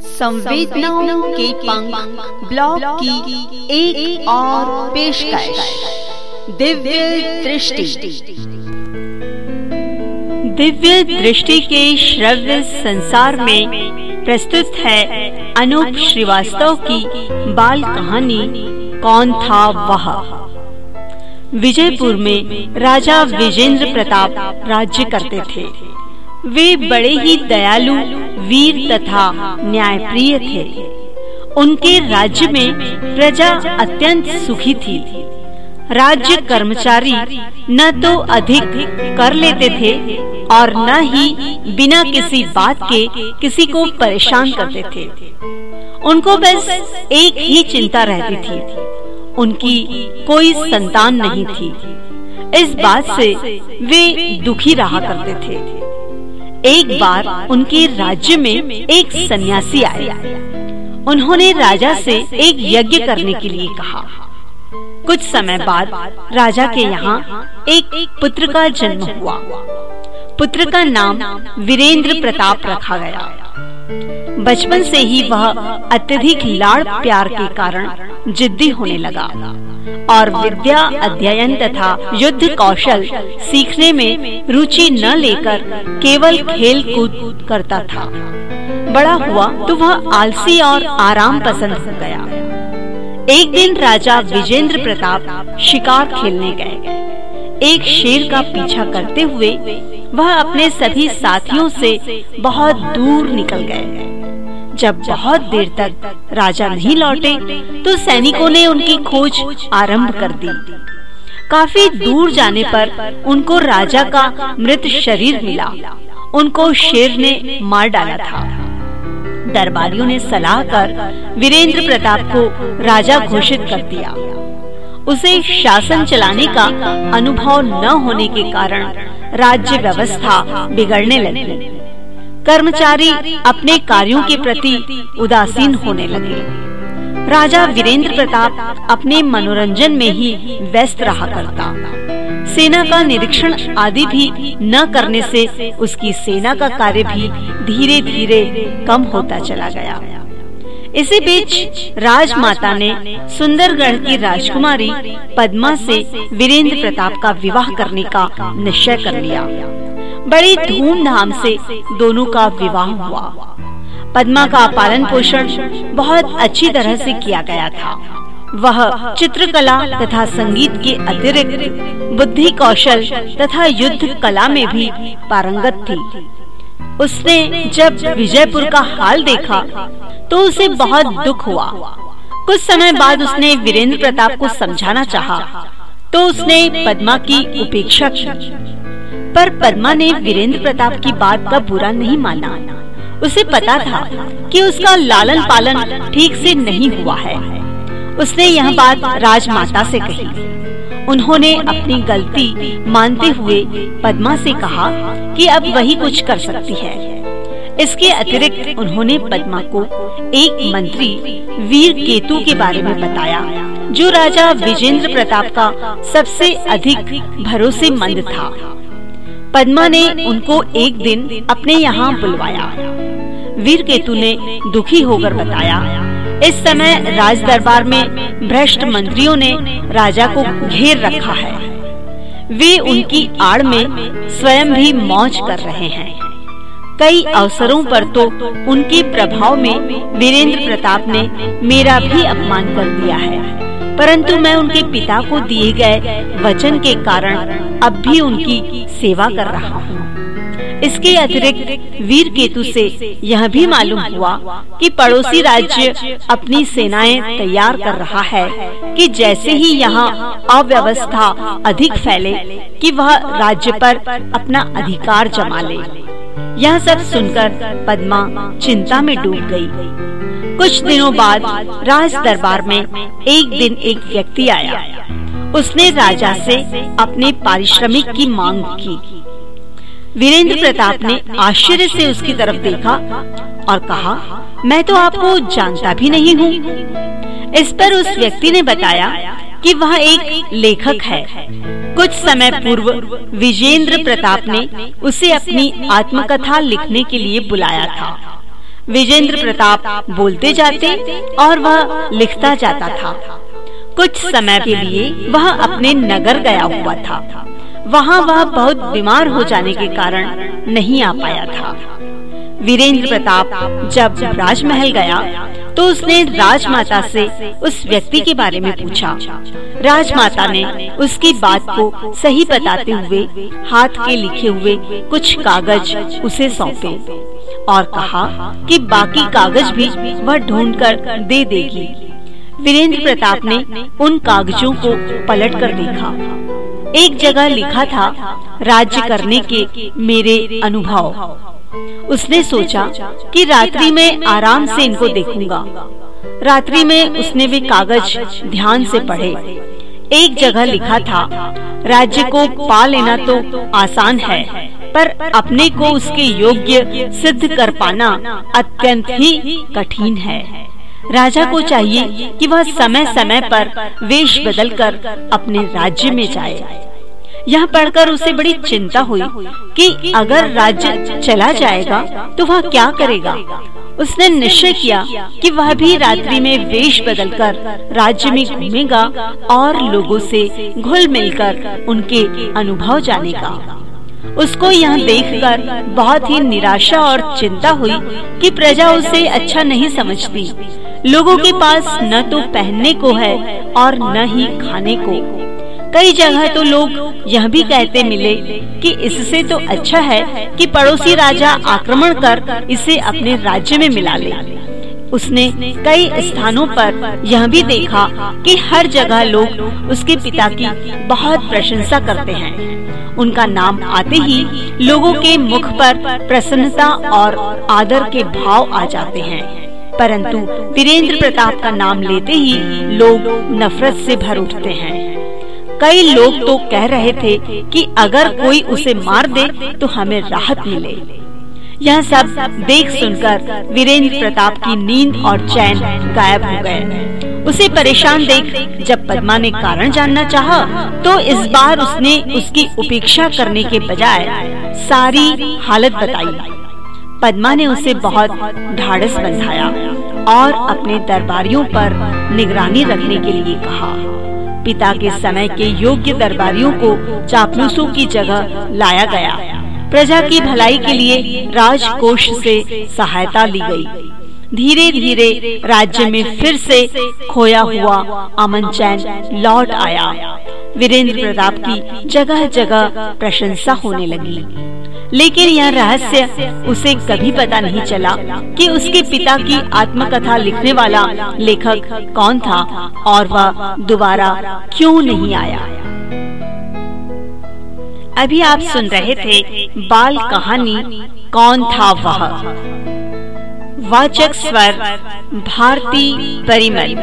संवेदनाओं के पंख ब्लॉग की एक, एक और पेशकश। दिव्य दृष्टि। दिव्य दृष्टि के श्रव्य संसार में प्रस्तुत है अनूप श्रीवास्तव की बाल कहानी कौन था वह? विजयपुर में राजा विजेंद्र प्रताप राज्य करते थे। वे बड़े ही दयालु वीर तथा न्यायप्रिय थे। उनके राज्य में प्रजा अत्यंत सुखी थी। राज्य कर्मचारी न तो अधिक कर लेते थे और न ही बिना किसी बात के किसी को परेशान करते थे। उनको बस एक ही चिंता रहती थी। उनकी कोई संतान नहीं थी। इस बात से वे दुखी रहा करते थे। एक बार उनके राज्य में एक सन्यासी आए। उन्होंने राजा से एक यज्ञ करने के लिए कहा। कुछ समय बाद राजा के यहाँ एक पुत्र का जन्म हुआ। पुत्र का नाम वीरेंद्र प्रताप रखा गया। बचपन से ही वह अत्यधिक लाड़ प्यार के कारण जिद्दी होने लगा। और विद्या अध्ययन तथा युद्ध कौशल सीखने में रुचि न लेकर केवल खेल कूद करता था। बड़ा हुआ तो वह आलसी और आराम पसंद हो गया। एक दिन राजा विजेंद्र प्रताप शिकार खेलने गए। एक शेर का पीछा करते हुए वह अपने सभी साथियों से बहुत दूर निकल गए। जब बहुत देर तक राजा नहीं लौटे तो सैनिकों ने उनकी खोज आरंभ कर दी। काफ़ी दूर जाने पर उनको राजा का मृत शरीर मिला। उनको शेर ने मार डाला था। दरबारियों ने सलाह कर वीरेंद्र प्रताप को राजा घोषित कर दिया। उसे शासन चलाने का अनुभव न होने के कारण राज्य व्यवस्था बिगड़ने लगी। कर्मचारी अपने कार्यों के प्रति उदासीन होने लगे। राजा वीरेंद्र प्रताप अपने मनोरंजन में ही व्यस्त रहा करता। सेना का निरीक्षण आदि भी न करने से उसकी सेना का कार्य भी धीरे धीरे कम होता चला गया। इसी बीच राजमाता ने सुंदरगढ़ की राजकुमारी पद्मा से वीरेंद्र प्रताप का विवाह करने का निश्चय कर लिया। बड़ी धूमधाम से दोनों का विवाह हुआ। पद्मा का पालन पोषण बहुत अच्छी तरह से किया गया था। वह चित्रकला तथा संगीत के अतिरिक्त बुद्धि कौशल तथा युद्ध कला में भी पारंगत थी। उसने जब विजयपुर का हाल देखा तो उसे बहुत दुख हुआ। कुछ समय बाद उसने वीरेंद्र प्रताप को समझाना चाहा, तो उसने पद्मा की उपेक्षा की। पर पद्मा ने वीरेंद्र प्रताप की बात का बुरा नहीं माना। उसे पता था कि उसका लालन पालन ठीक से नहीं हुआ है। उसने यह बात राजमाता से कही। उन्होंने अपनी गलती मानते हुए पद्मा से कहा कि अब वही कुछ कर सकती है। इसके अतिरिक्त उन्होंने पद्मा को एक मंत्री वीर केतु के बारे में बताया, जो राजा विजेंद्र प्रताप का सबसे अधिक भरोसेमंद था। पद्मा ने उनको एक दिन अपने यहाँ बुलवाया। वीर केतु ने दुखी होकर बताया, इस समय राज दरबार में भ्रष्ट मंत्रियों ने राजा को घेर रखा है। वे उनकी आड़ में स्वयं भी मौज कर रहे हैं। कई अवसरों पर तो उनके प्रभाव में वीरेंद्र प्रताप ने मेरा भी अपमान कर दिया है। परंतु मैं उनके पिता को दिए गए वचन के कारण अब भी उनकी सेवा कर रहा हूँ। इसके अतिरिक्त वीर केतु से यह भी मालूम हुआ कि पड़ोसी राज्य अपनी सेनाएँ तैयार कर रहा है कि जैसे ही यहाँ अव्यवस्था अधिक फैले कि वह राज्य पर अपना अधिकार जमा ले। यह सब सुनकर पद्मा चिंता में डूब गई। कुछ दिनों बाद राज दरबार में एक दिन एक व्यक्ति आया। उसने राजा से अपने पारिश्रमिक की मांग की। वीरेंद्र प्रताप ने आश्चर्य से उसकी तरफ़ देखा और कहा, मैं तो आपको जानता भी नहीं हूँ। इस पर उस व्यक्ति ने बताया कि वह एक लेखक है। कुछ समय पूर्व विजेंद्र प्रताप ने उसे अपनी आत्मकथा लिखने के लिए बुलाया था। विजेंद्र प्रताप बोलते जाते और वह लिखता जाता था। कुछ समय के लिए वह अपने नगर गया हुआ था। वहाँ वह बहुत बीमार हो जाने के कारण नहीं आ पाया था। वीरेंद्र प्रताप जब राजमहल गया तो उसने राजमाता से उस व्यक्ति के बारे में पूछा। राजमाता ने उसकी बात को सही बताते हुए, हाथ के लिखे हुए कुछ कागज़ उसे सौंपे और कहा कि बाकी कागज़ भी वह ढूंढ कर दे देगी। वीरेंद्र प्रताप ने उन कागजों को पलट कर देखा। एक जगह लिखा था, राज्य करने के मेरे अनुभव। उसने सोचा कि रात्रि में आराम से इनको देखूँगा। रात्रि में उसने वे कागज़ ध्यान से पढ़े। एक जगह लिखा था, राज्य को पा लेना तो आसान है, पर अपने को उसके योग्य सिद्ध कर पाना अत्यंत ही कठिन है। राजा को चाहिए कि वह समय समय पर वेश बदलकर अपने राज्य में जाए। यह पढ़कर उसे बड़ी चिंता हुई कि अगर राज्य चला जाएगा तो वह क्या करेगा? उसने निश्चय किया कि वह भी रात्रि में वेश बदलकर राज्य में घूमेगा और लोगों से घुल मिलकर उनके अनुभव जानेगा। उसको यह देखकर बहुत ही निराशा और चिंता हुई कि प्रजा उसे अच्छा नहीं समझती। लोगों के पास न तो पहनने को है और न ही खाने को। कई जगह तो लोग यह भी कहते मिले कि इससे तो अच्छा है कि पड़ोसी राजा आक्रमण कर इसे अपने राज्य में मिला ले। उसने कई स्थानों पर यह भी देखा कि हर जगह लोग उसके पिता की बहुत प्रशंसा करते हैं। उनका नाम आते ही लोगों के मुख पर प्रसन्नता और आदर के भाव आ जाते हैं। परंतु वीरेंद्र प्रताप का नाम लेते ही लोग नफरत से भर उठते हैं। कई लोग तो कह रहे थे कि अगर कोई उसे मार दे तो हमें राहत मिले। यह सब देख सुनकर वीरेंद्र प्रताप की नींद और चैन गायब हो गए। उसे परेशान देख जब पद्मा ने कारण जानना चाहा, तो इस बार उसने उसकी उपेक्षा करने के बजाय सारी हालत बताई। पद्मा ने उसे बहुत ढाड़स बंधाया और अपने दरबारियों पर निगरानी रखने के लिए कहा। पिता के समय के योग्य दरबारियों को चापलूसों की जगह लाया गया प्रजा की भलाई के लिए राजकोष से सहायता ली गई। धीरे धीरे राज्य में फिर से खोया हुआ अमन चैन लौट आया वीरेंद्र प्रताप की जगह जगह प्रशंसा होने लगी। लेकिन यह रहस्य उसे कभी पता नहीं चला कि उसके पिता की आत्मकथा लिखने वाला लेखक कौन था और वह दोबारा क्यों नहीं आया। अभी आप सुन रहे थे बाल कहानी कौन था वह? वाचक स्वर, भारती परिमल।